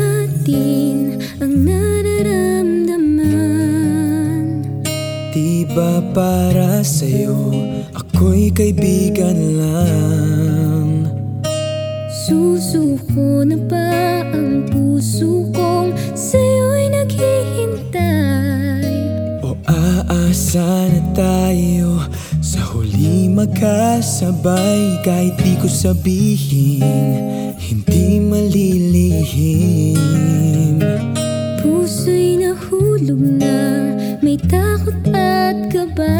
natin ang nararamdaman. Di ba para sa'yo ako'y kaibigan lang? Susuko na ba ang puso kong sa'yo'y naghihintay? O aasa na tayo sa huli magkasabay? Kahit di ko sabihin hindi malilay may takot at kaba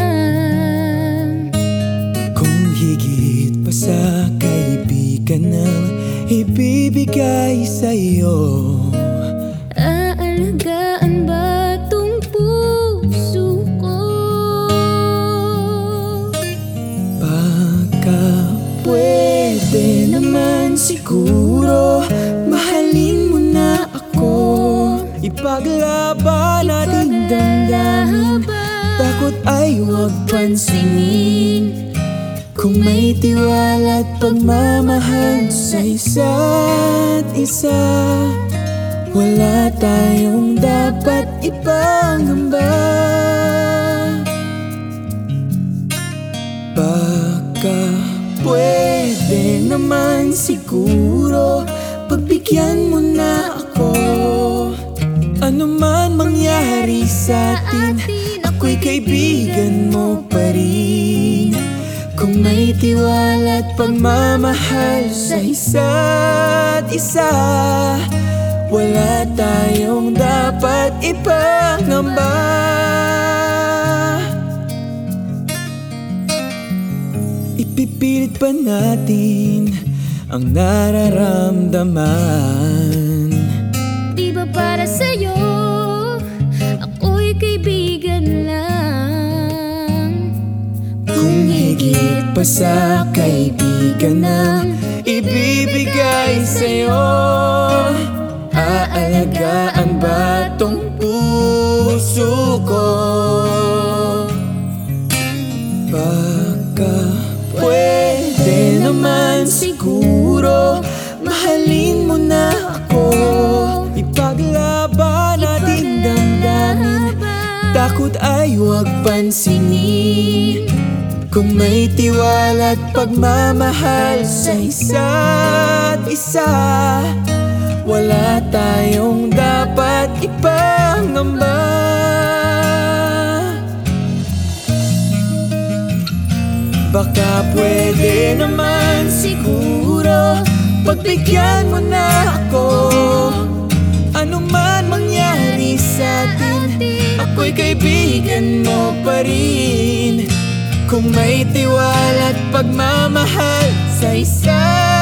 Kung higit pa sa kaibigan ng ibibigay sa'yo Aalagaan ba Takot ay huwag pansinin. Kung may tiwala at pagmamahal sa isa't isa Wala tayong dapat ipangamba. Baka pwede naman siguro Pagbigyan mo na ako. Ano man mangyari sa atin Ako'y kaibigan mo pa rin. Kung may tiwala at pagmamahal sa isa't isa Wala tayong dapat ipangamba. Ipipilit pa natin ang nararamdaman. Di ba para sa'yo pa sa kaibigan na ibibigay sa'yo. Aalagaan ba tong puso ko? Baka pwede naman siguro Mahalin mo na ako. Ipaglaban natin damdamin. Takot ay huwag pansinin Kung may tiwala at pagmamahal sa isa't isa Wala tayong dapat ipangamba. Baka pwede naman siguro Pagbigyan mo na ako. Ano man mangyari sa atin Ako'y kaibigan mo pa rin Kung may tiwala at pagmamahal Sa isa't